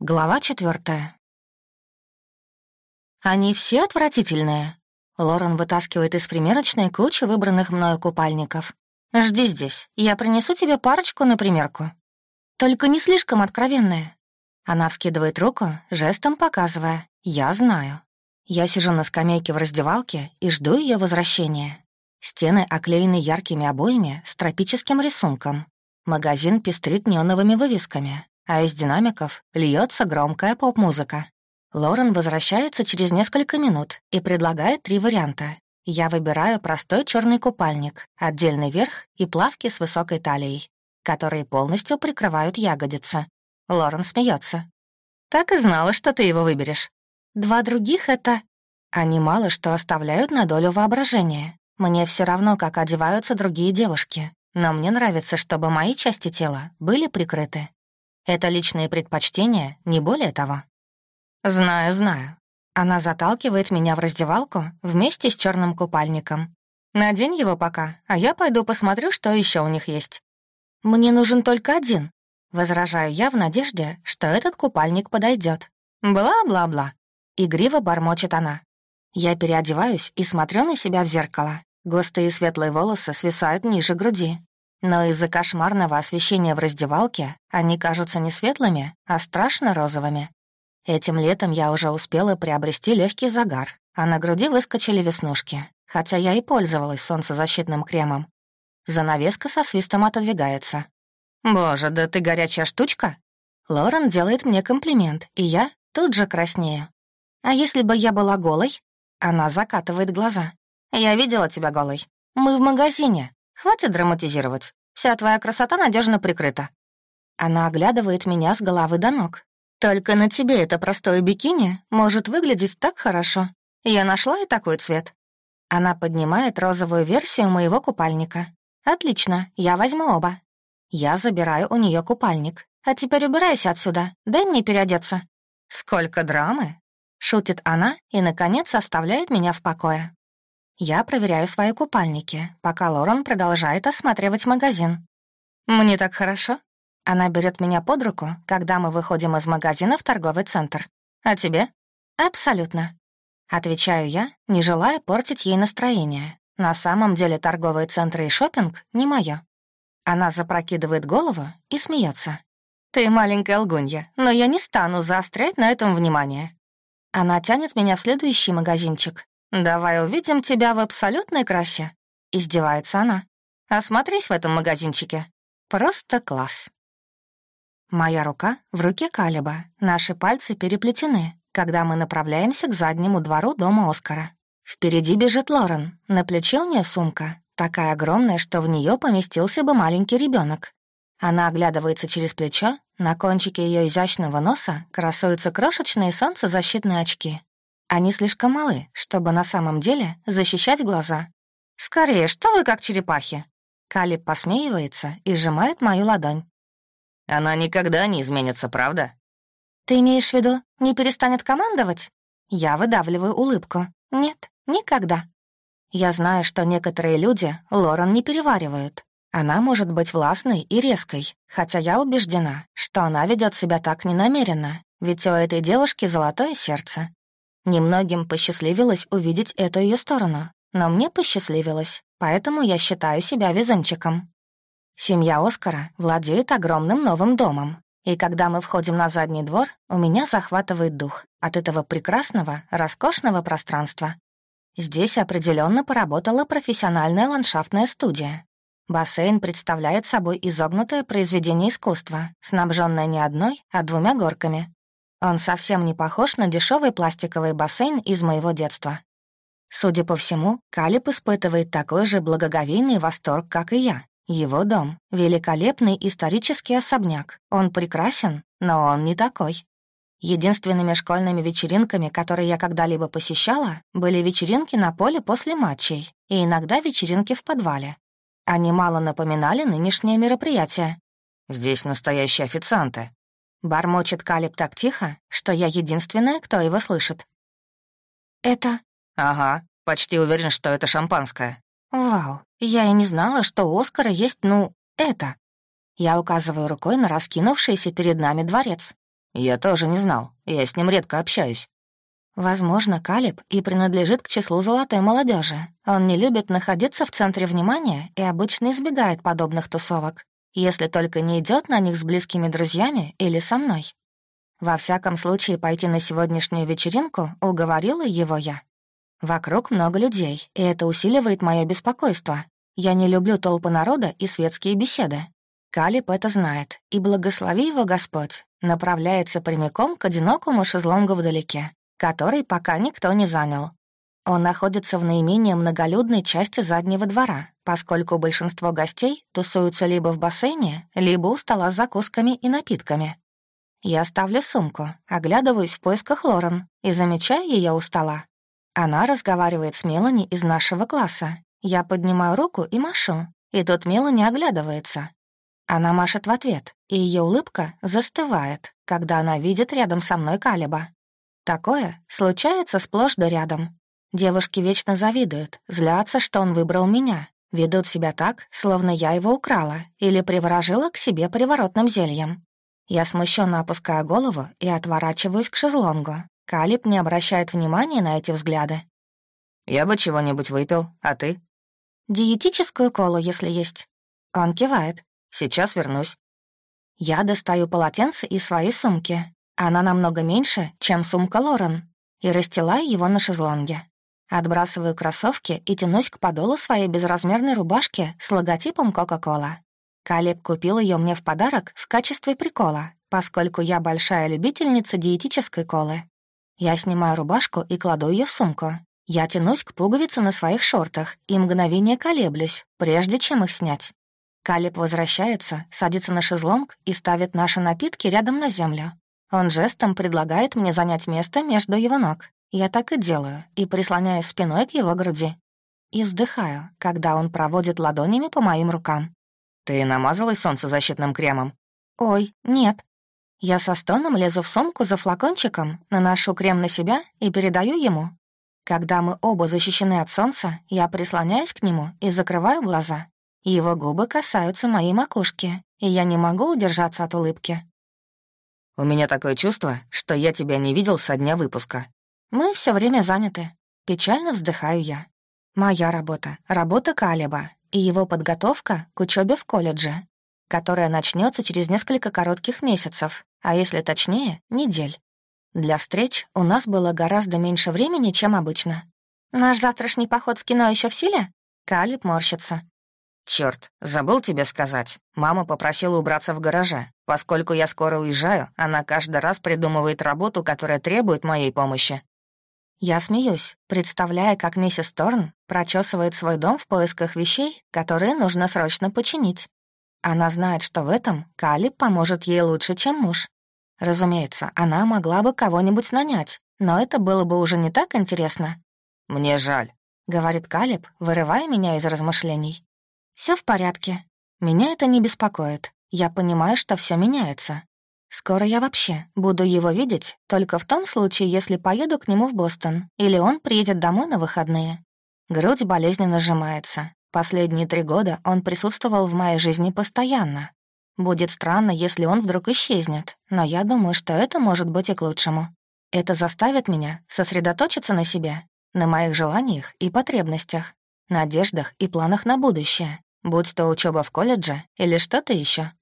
Глава четвертая. «Они все отвратительные?» Лорен вытаскивает из примерочной кучу выбранных мною купальников. «Жди здесь, я принесу тебе парочку на примерку. Только не слишком откровенные». Она вскидывает руку, жестом показывая «Я знаю». Я сижу на скамейке в раздевалке и жду ее возвращения. Стены оклеены яркими обоями с тропическим рисунком. Магазин пестрит неоновыми вывесками, а из динамиков льется громкая поп-музыка. Лорен возвращается через несколько минут и предлагает три варианта. Я выбираю простой черный купальник, отдельный верх и плавки с высокой талией, которые полностью прикрывают ягодицы. Лорен смеется. «Так и знала, что ты его выберешь. Два других — это...» Они мало что оставляют на долю воображения. Мне все равно, как одеваются другие девушки, но мне нравится, чтобы мои части тела были прикрыты. Это личные предпочтения, не более того. Знаю, знаю. Она заталкивает меня в раздевалку вместе с черным купальником. Надень его пока, а я пойду посмотрю, что еще у них есть. Мне нужен только один. Возражаю я в надежде, что этот купальник подойдет. Бла-бла-бла. Игриво бормочет она. Я переодеваюсь и смотрю на себя в зеркало. Густые светлые волосы свисают ниже груди. Но из-за кошмарного освещения в раздевалке они кажутся не светлыми, а страшно розовыми. Этим летом я уже успела приобрести легкий загар, а на груди выскочили веснушки, хотя я и пользовалась солнцезащитным кремом. Занавеска со свистом отодвигается. «Боже, да ты горячая штучка!» Лорен делает мне комплимент, и я тут же краснею. «А если бы я была голой?» Она закатывает глаза. «Я видела тебя голой. Мы в магазине. Хватит драматизировать. Вся твоя красота надежно прикрыта». Она оглядывает меня с головы до ног. «Только на тебе это простое бикини может выглядеть так хорошо. Я нашла и такой цвет». Она поднимает розовую версию моего купальника. «Отлично, я возьму оба». Я забираю у нее купальник. «А теперь убирайся отсюда, дай мне переодеться». «Сколько драмы!» — шутит она и, наконец, оставляет меня в покое. Я проверяю свои купальники, пока Лорен продолжает осматривать магазин. «Мне так хорошо». Она берет меня под руку, когда мы выходим из магазина в торговый центр. «А тебе?» «Абсолютно». Отвечаю я, не желая портить ей настроение. На самом деле торговые центры и шопинг не моё. Она запрокидывает голову и смеется. «Ты маленькая лгунья, но я не стану заострять на этом внимание». Она тянет меня в следующий магазинчик, «Давай увидим тебя в абсолютной красе», — издевается она. «Осмотрись в этом магазинчике. Просто класс». Моя рука в руке Калиба, наши пальцы переплетены, когда мы направляемся к заднему двору дома Оскара. Впереди бежит Лорен, на плече у нее сумка, такая огромная, что в нее поместился бы маленький ребенок. Она оглядывается через плечо, на кончике ее изящного носа красуются крошечные солнцезащитные очки. Они слишком малы, чтобы на самом деле защищать глаза. «Скорее, что вы как черепахи?» Калиб посмеивается и сжимает мою ладонь. «Она никогда не изменится, правда?» «Ты имеешь в виду, не перестанет командовать?» Я выдавливаю улыбку. «Нет, никогда». Я знаю, что некоторые люди Лорен не переваривают. Она может быть властной и резкой, хотя я убеждена, что она ведет себя так ненамеренно, ведь у этой девушки золотое сердце. Немногим посчастливилось увидеть эту ее сторону, но мне посчастливилось, поэтому я считаю себя везунчиком. Семья Оскара владеет огромным новым домом, и когда мы входим на задний двор, у меня захватывает дух от этого прекрасного, роскошного пространства. Здесь определенно поработала профессиональная ландшафтная студия. Бассейн представляет собой изогнутое произведение искусства, снабженное не одной, а двумя горками, он совсем не похож на дешевый пластиковый бассейн из моего детства. Судя по всему, Калиб испытывает такой же благоговейный восторг, как и я. Его дом — великолепный исторический особняк. Он прекрасен, но он не такой. Единственными школьными вечеринками, которые я когда-либо посещала, были вечеринки на поле после матчей и иногда вечеринки в подвале. Они мало напоминали нынешнее мероприятие. «Здесь настоящие официанты», Бормочет Калиб так тихо, что я единственная, кто его слышит. «Это...» «Ага, почти уверен, что это шампанское». «Вау, я и не знала, что у Оскара есть, ну, это...» Я указываю рукой на раскинувшийся перед нами дворец. «Я тоже не знал. Я с ним редко общаюсь». Возможно, Калиб и принадлежит к числу золотой молодежи. Он не любит находиться в центре внимания и обычно избегает подобных тусовок, если только не идет на них с близкими друзьями или со мной. Во всяком случае, пойти на сегодняшнюю вечеринку уговорила его я. Вокруг много людей, и это усиливает мое беспокойство. Я не люблю толпы народа и светские беседы. Калиб это знает, и благослови его Господь, направляется прямиком к одинокому шезлонгу вдалеке, который пока никто не занял. Он находится в наименее многолюдной части заднего двора, поскольку большинство гостей тусуются либо в бассейне, либо у стола с закусками и напитками. Я ставлю сумку, оглядываюсь в поисках Лорен и замечаю ее у стола. Она разговаривает с Мелани из нашего класса. Я поднимаю руку и машу, и тут Мелани оглядывается. Она машет в ответ, и ее улыбка застывает, когда она видит рядом со мной Калиба. Такое случается сплошь да рядом. Девушки вечно завидуют, злятся, что он выбрал меня, ведут себя так, словно я его украла или приворожила к себе приворотным зельем. Я смущенно опускаю голову и отворачиваюсь к шезлонгу. Калиб не обращает внимания на эти взгляды. «Я бы чего-нибудь выпил, а ты?» «Диетическую колу, если есть». Он кивает. «Сейчас вернусь». Я достаю полотенце из своей сумки, она намного меньше, чем сумка Лорен, и расстилаю его на шезлонге. Отбрасываю кроссовки и тянусь к подолу своей безразмерной рубашки с логотипом Кока-Кола. Калеб купил ее мне в подарок в качестве прикола, поскольку я большая любительница диетической колы. Я снимаю рубашку и кладу ее в сумку. Я тянусь к пуговице на своих шортах и мгновение колеблюсь, прежде чем их снять. Калеб возвращается, садится на шезлонг и ставит наши напитки рядом на землю. Он жестом предлагает мне занять место между его ног. Я так и делаю, и прислоняюсь спиной к его груди. И вздыхаю, когда он проводит ладонями по моим рукам. «Ты намазалась солнцезащитным кремом?» «Ой, нет». Я со стоном лезу в сумку за флакончиком, наношу крем на себя и передаю ему. Когда мы оба защищены от солнца, я прислоняюсь к нему и закрываю глаза. Его губы касаются моей макушки, и я не могу удержаться от улыбки. У меня такое чувство, что я тебя не видел со дня выпуска. Мы все время заняты. Печально вздыхаю я. Моя работа, работа Калеба и его подготовка к учебе в колледже, которая начнется через несколько коротких месяцев, а если точнее, недель. Для встреч у нас было гораздо меньше времени, чем обычно. Наш завтрашний поход в кино еще в силе? Калиб морщится. Черт, забыл тебе сказать. Мама попросила убраться в гараже. Поскольку я скоро уезжаю, она каждый раз придумывает работу, которая требует моей помощи. Я смеюсь, представляя, как миссис Торн прочесывает свой дом в поисках вещей, которые нужно срочно починить. Она знает, что в этом Калиб поможет ей лучше, чем муж. Разумеется, она могла бы кого-нибудь нанять, но это было бы уже не так интересно. «Мне жаль», — говорит Калиб, вырывая меня из размышлений. Все в порядке. Меня это не беспокоит. Я понимаю, что все меняется. Скоро я вообще буду его видеть только в том случае, если поеду к нему в Бостон, или он приедет домой на выходные. Грудь болезненно сжимается. Последние три года он присутствовал в моей жизни постоянно. Будет странно, если он вдруг исчезнет, но я думаю, что это может быть и к лучшему. Это заставит меня сосредоточиться на себе, на моих желаниях и потребностях, надеждах и планах на будущее, Будь то учеба в колледже или что-то еще.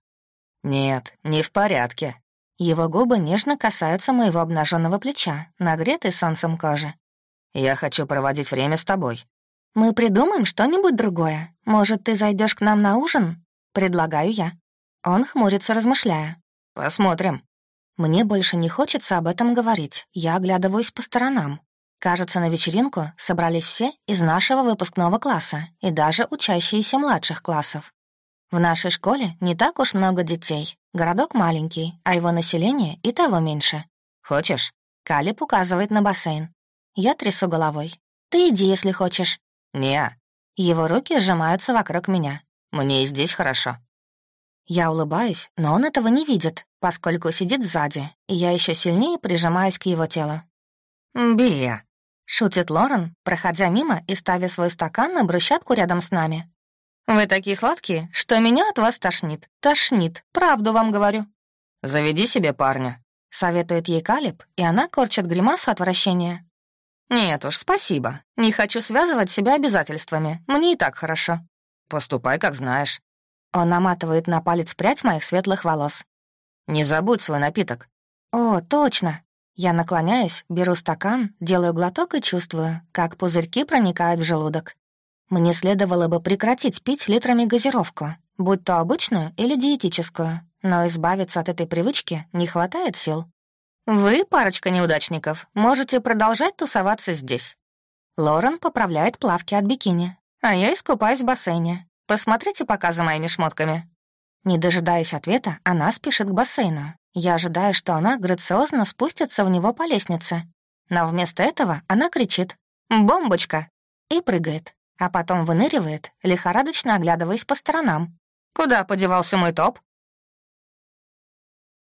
Нет, не в порядке. Его губы нежно касаются моего обнаженного плеча, нагретой солнцем кожи. Я хочу проводить время с тобой. Мы придумаем что-нибудь другое. Может, ты зайдешь к нам на ужин? Предлагаю я. Он хмурится, размышляя. Посмотрим. Мне больше не хочется об этом говорить. Я оглядываюсь по сторонам. Кажется, на вечеринку собрались все из нашего выпускного класса и даже учащиеся младших классов. В нашей школе не так уж много детей. Городок маленький, а его население и того меньше. Хочешь? Калиб указывает на бассейн. Я трясу головой. Ты иди, если хочешь. Не. Его руки сжимаются вокруг меня. Мне и здесь хорошо. Я улыбаюсь, но он этого не видит, поскольку сидит сзади, и я еще сильнее прижимаюсь к его телу. «Бия», Шутит Лорен, проходя мимо и ставя свой стакан на брусчатку рядом с нами. «Вы такие сладкие, что меня от вас тошнит. Тошнит, правду вам говорю». «Заведи себе парня», — Советует ей Калиб, и она корчит гримасу отвращения. «Нет уж, спасибо. Не хочу связывать себя обязательствами. Мне и так хорошо». «Поступай, как знаешь». Он наматывает на палец прядь моих светлых волос. «Не забудь свой напиток». «О, точно». Я наклоняюсь, беру стакан, делаю глоток и чувствую, как пузырьки проникают в желудок. Мне следовало бы прекратить пить литрами газировку, будь то обычную или диетическую, но избавиться от этой привычки не хватает сил. «Вы, парочка неудачников, можете продолжать тусоваться здесь». Лорен поправляет плавки от бикини, а я искупаюсь в бассейне. Посмотрите пока за моими шмотками». Не дожидаясь ответа, она спешит к бассейну. Я ожидаю, что она грациозно спустится в него по лестнице. Но вместо этого она кричит «Бомбочка!» и прыгает, а потом выныривает, лихорадочно оглядываясь по сторонам. «Куда подевался мой топ?»